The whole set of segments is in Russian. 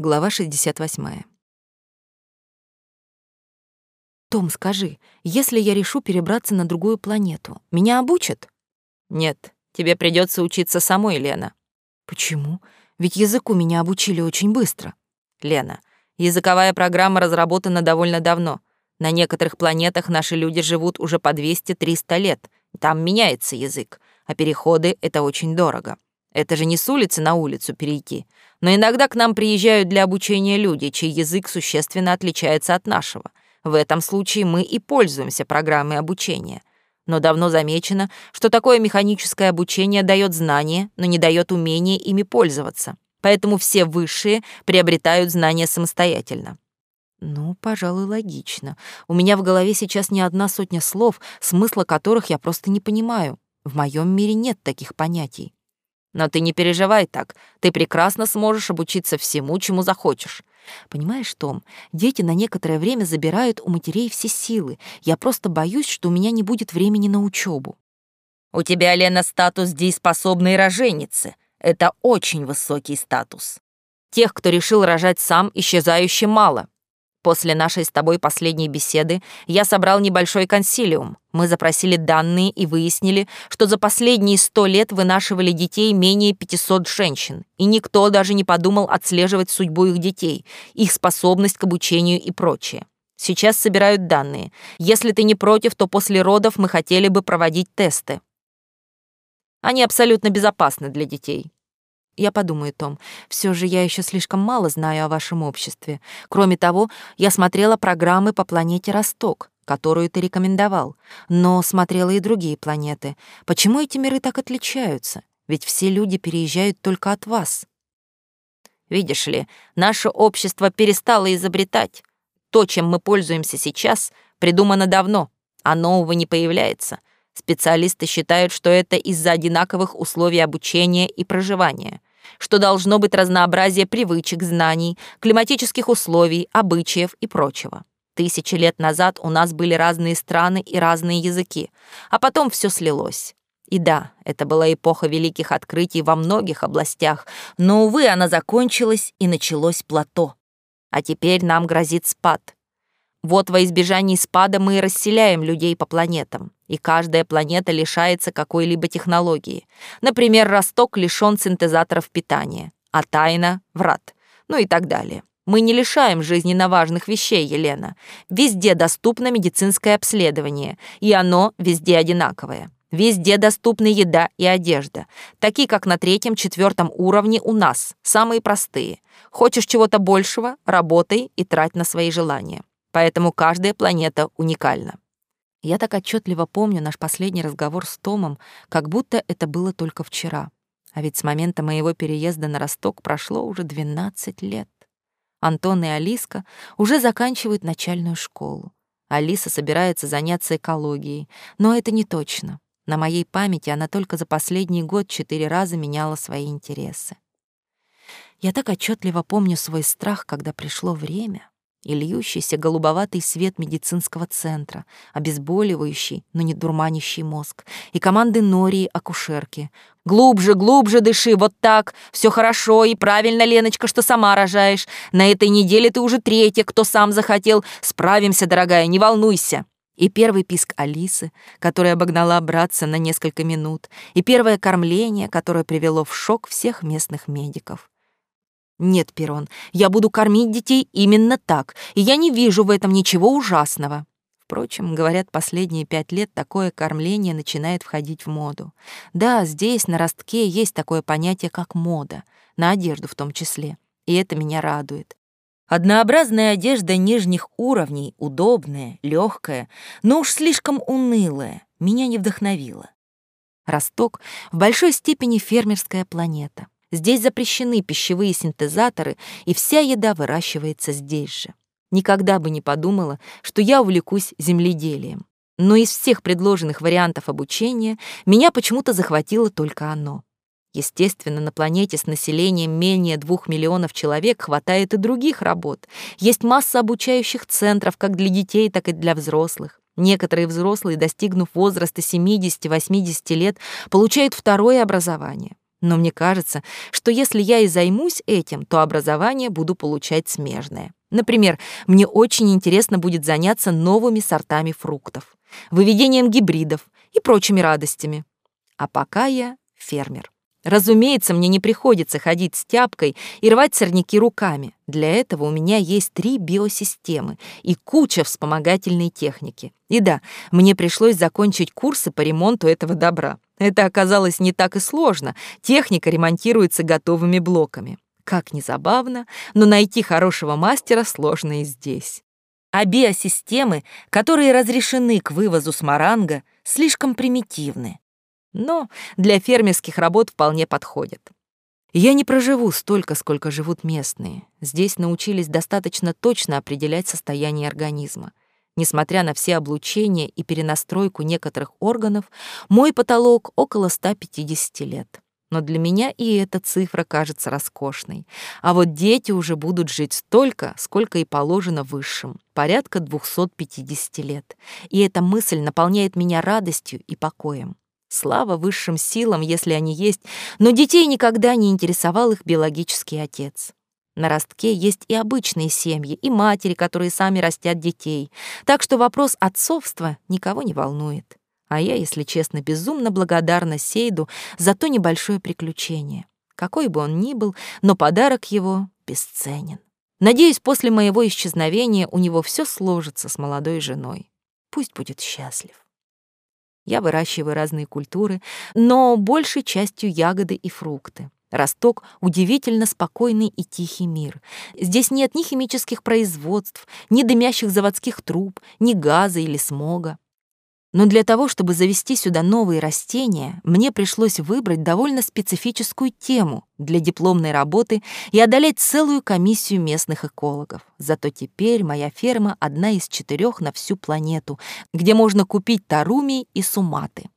Глава 68. Том, скажи, если я решу перебраться на другую планету, меня обучат? Нет, тебе придется учиться самой, Лена. Почему? Ведь языку меня обучили очень быстро. Лена, языковая программа разработана довольно давно. На некоторых планетах наши люди живут уже по 200-300 лет. Там меняется язык, а переходы — это очень дорого. Это же не с улицы на улицу перейти. Но иногда к нам приезжают для обучения люди, чей язык существенно отличается от нашего. В этом случае мы и пользуемся программой обучения. Но давно замечено, что такое механическое обучение дает знания, но не дает умения ими пользоваться. Поэтому все высшие приобретают знания самостоятельно. Ну, пожалуй, логично. У меня в голове сейчас не одна сотня слов, смысла которых я просто не понимаю. В моем мире нет таких понятий. Но ты не переживай так. Ты прекрасно сможешь обучиться всему, чему захочешь. Понимаешь, Том, дети на некоторое время забирают у матерей все силы. Я просто боюсь, что у меня не будет времени на учебу. У тебя, Лена, статус дееспособной роженицы. Это очень высокий статус. Тех, кто решил рожать сам, исчезающе мало. После нашей с тобой последней беседы я собрал небольшой консилиум. Мы запросили данные и выяснили, что за последние сто лет вынашивали детей менее 500 женщин, и никто даже не подумал отслеживать судьбу их детей, их способность к обучению и прочее. Сейчас собирают данные. Если ты не против, то после родов мы хотели бы проводить тесты. Они абсолютно безопасны для детей. Я подумаю, Том. Все же я еще слишком мало знаю о вашем обществе. Кроме того, я смотрела программы по планете Росток, которую ты рекомендовал, но смотрела и другие планеты. Почему эти миры так отличаются? Ведь все люди переезжают только от вас. Видишь ли, наше общество перестало изобретать. То, чем мы пользуемся сейчас, придумано давно, а нового не появляется. Специалисты считают, что это из-за одинаковых условий обучения и проживания что должно быть разнообразие привычек, знаний, климатических условий, обычаев и прочего. Тысячи лет назад у нас были разные страны и разные языки, а потом все слилось. И да, это была эпоха великих открытий во многих областях, но, увы, она закончилась и началось плато. А теперь нам грозит спад. Вот во избежании спада мы и расселяем людей по планетам, и каждая планета лишается какой-либо технологии. Например, Росток лишён синтезаторов питания, а Тайна — врат, ну и так далее. Мы не лишаем жизненно важных вещей, Елена. Везде доступно медицинское обследование, и оно везде одинаковое. Везде доступны еда и одежда, такие как на третьем-четвертом уровне у нас, самые простые. Хочешь чего-то большего — работай и трать на свои желания поэтому каждая планета уникальна. Я так отчетливо помню наш последний разговор с Томом, как будто это было только вчера. А ведь с момента моего переезда на Росток прошло уже 12 лет. Антон и Алиска уже заканчивают начальную школу. Алиса собирается заняться экологией, но это не точно. На моей памяти она только за последний год четыре раза меняла свои интересы. Я так отчетливо помню свой страх, когда пришло время, и льющийся голубоватый свет медицинского центра, обезболивающий, но не дурманящий мозг, и команды Нории акушерки. «Глубже, глубже дыши, вот так, все хорошо и правильно, Леночка, что сама рожаешь. На этой неделе ты уже третья, кто сам захотел. Справимся, дорогая, не волнуйся». И первый писк Алисы, которая обогнала братца на несколько минут, и первое кормление, которое привело в шок всех местных медиков. Нет, Перон, я буду кормить детей именно так, и я не вижу в этом ничего ужасного. Впрочем, говорят, последние пять лет такое кормление начинает входить в моду. Да, здесь, на ростке, есть такое понятие, как мода, на одежду в том числе, и это меня радует. Однообразная одежда нижних уровней, удобная, легкая, но уж слишком унылая, меня не вдохновила. Росток в большой степени фермерская планета. Здесь запрещены пищевые синтезаторы, и вся еда выращивается здесь же. Никогда бы не подумала, что я увлекусь земледелием. Но из всех предложенных вариантов обучения меня почему-то захватило только оно. Естественно, на планете с населением менее двух миллионов человек хватает и других работ. Есть масса обучающих центров как для детей, так и для взрослых. Некоторые взрослые, достигнув возраста 70-80 лет, получают второе образование. Но мне кажется, что если я и займусь этим, то образование буду получать смежное. Например, мне очень интересно будет заняться новыми сортами фруктов, выведением гибридов и прочими радостями. А пока я фермер. Разумеется, мне не приходится ходить с тяпкой и рвать сорняки руками. Для этого у меня есть три биосистемы и куча вспомогательной техники. И да, мне пришлось закончить курсы по ремонту этого добра. Это оказалось не так и сложно. Техника ремонтируется готовыми блоками. Как ни забавно, но найти хорошего мастера сложно и здесь. А биосистемы, которые разрешены к вывозу с Маранга, слишком примитивны но для фермерских работ вполне подходят. Я не проживу столько, сколько живут местные. Здесь научились достаточно точно определять состояние организма. Несмотря на все облучения и перенастройку некоторых органов, мой потолок около 150 лет. Но для меня и эта цифра кажется роскошной. А вот дети уже будут жить столько, сколько и положено высшим, порядка 250 лет. И эта мысль наполняет меня радостью и покоем. Слава высшим силам, если они есть, но детей никогда не интересовал их биологический отец. На ростке есть и обычные семьи, и матери, которые сами растят детей, так что вопрос отцовства никого не волнует. А я, если честно, безумно благодарна Сейду за то небольшое приключение. Какой бы он ни был, но подарок его бесценен. Надеюсь, после моего исчезновения у него все сложится с молодой женой. Пусть будет счастлив. Я выращиваю разные культуры, но большей частью ягоды и фрукты. Росток — удивительно спокойный и тихий мир. Здесь нет ни химических производств, ни дымящих заводских труб, ни газа или смога. Но для того, чтобы завести сюда новые растения, мне пришлось выбрать довольно специфическую тему для дипломной работы и одолеть целую комиссию местных экологов. Зато теперь моя ферма одна из четырех на всю планету, где можно купить таруми и суматы.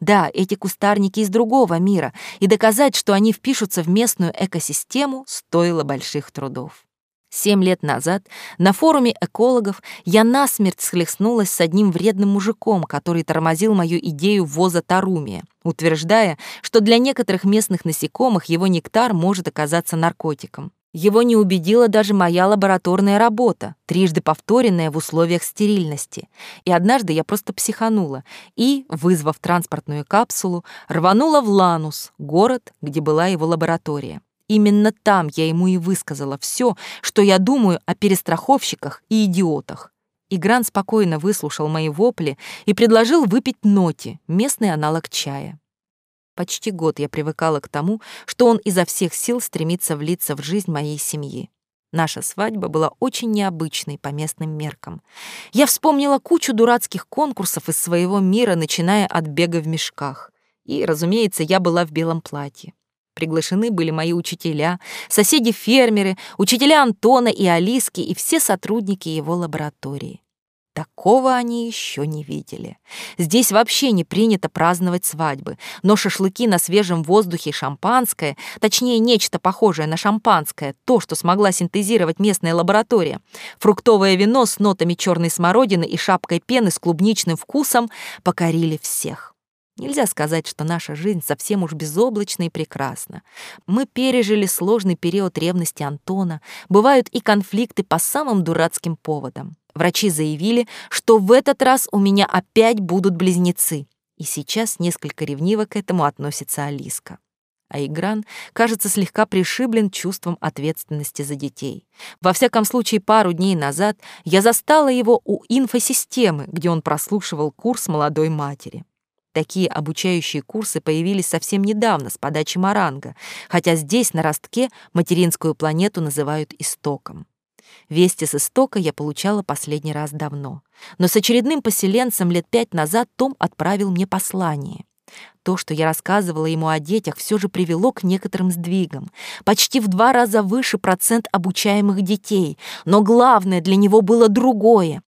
Да, эти кустарники из другого мира, и доказать, что они впишутся в местную экосистему, стоило больших трудов. Семь лет назад на форуме экологов я насмерть схлестнулась с одним вредным мужиком, который тормозил мою идею ввоза тарумия, утверждая, что для некоторых местных насекомых его нектар может оказаться наркотиком. Его не убедила даже моя лабораторная работа, трижды повторенная в условиях стерильности. И однажды я просто психанула и, вызвав транспортную капсулу, рванула в Ланус, город, где была его лаборатория. Именно там я ему и высказала все, что я думаю о перестраховщиках и идиотах. И Гран спокойно выслушал мои вопли и предложил выпить ноти, местный аналог чая. Почти год я привыкала к тому, что он изо всех сил стремится влиться в жизнь моей семьи. Наша свадьба была очень необычной по местным меркам. Я вспомнила кучу дурацких конкурсов из своего мира, начиная от бега в мешках. И, разумеется, я была в белом платье. Приглашены были мои учителя, соседи-фермеры, учителя Антона и Алиски и все сотрудники его лаборатории. Такого они еще не видели. Здесь вообще не принято праздновать свадьбы, но шашлыки на свежем воздухе и шампанское, точнее, нечто похожее на шампанское, то, что смогла синтезировать местная лаборатория, фруктовое вино с нотами черной смородины и шапкой пены с клубничным вкусом покорили всех. Нельзя сказать, что наша жизнь совсем уж безоблачна и прекрасна. Мы пережили сложный период ревности Антона, бывают и конфликты по самым дурацким поводам. Врачи заявили, что в этот раз у меня опять будут близнецы. И сейчас несколько ревниво к этому относится Алиска. А Игран, кажется, слегка пришиблен чувством ответственности за детей. Во всяком случае, пару дней назад я застала его у инфосистемы, где он прослушивал курс молодой матери. Такие обучающие курсы появились совсем недавно с подачи Маранга, хотя здесь, на ростке, материнскую планету называют истоком. Вести с истока я получала последний раз давно. Но с очередным поселенцем лет пять назад Том отправил мне послание. То, что я рассказывала ему о детях, все же привело к некоторым сдвигам. Почти в два раза выше процент обучаемых детей. Но главное для него было другое.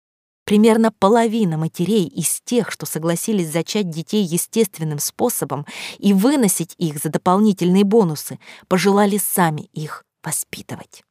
Примерно половина матерей из тех, что согласились зачать детей естественным способом и выносить их за дополнительные бонусы, пожелали сами их воспитывать.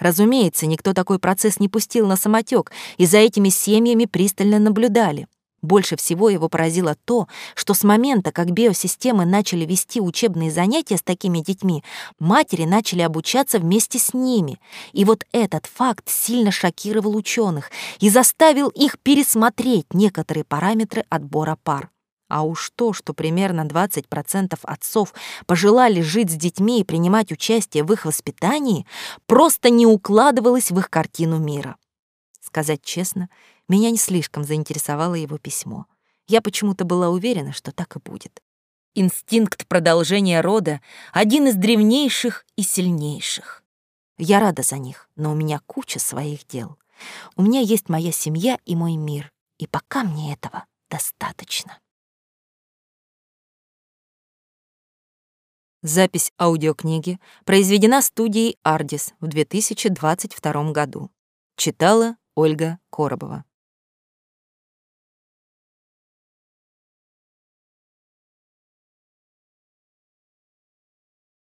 Разумеется, никто такой процесс не пустил на самотек, и за этими семьями пристально наблюдали. Больше всего его поразило то, что с момента, как биосистемы начали вести учебные занятия с такими детьми, матери начали обучаться вместе с ними. И вот этот факт сильно шокировал ученых и заставил их пересмотреть некоторые параметры отбора пар. А уж то, что примерно 20% отцов пожелали жить с детьми и принимать участие в их воспитании, просто не укладывалось в их картину мира. Сказать честно, меня не слишком заинтересовало его письмо. Я почему-то была уверена, что так и будет. Инстинкт продолжения рода — один из древнейших и сильнейших. Я рада за них, но у меня куча своих дел. У меня есть моя семья и мой мир, и пока мне этого достаточно. Запись аудиокниги произведена студией «Ардис» в 2022 году. Читала Ольга Коробова.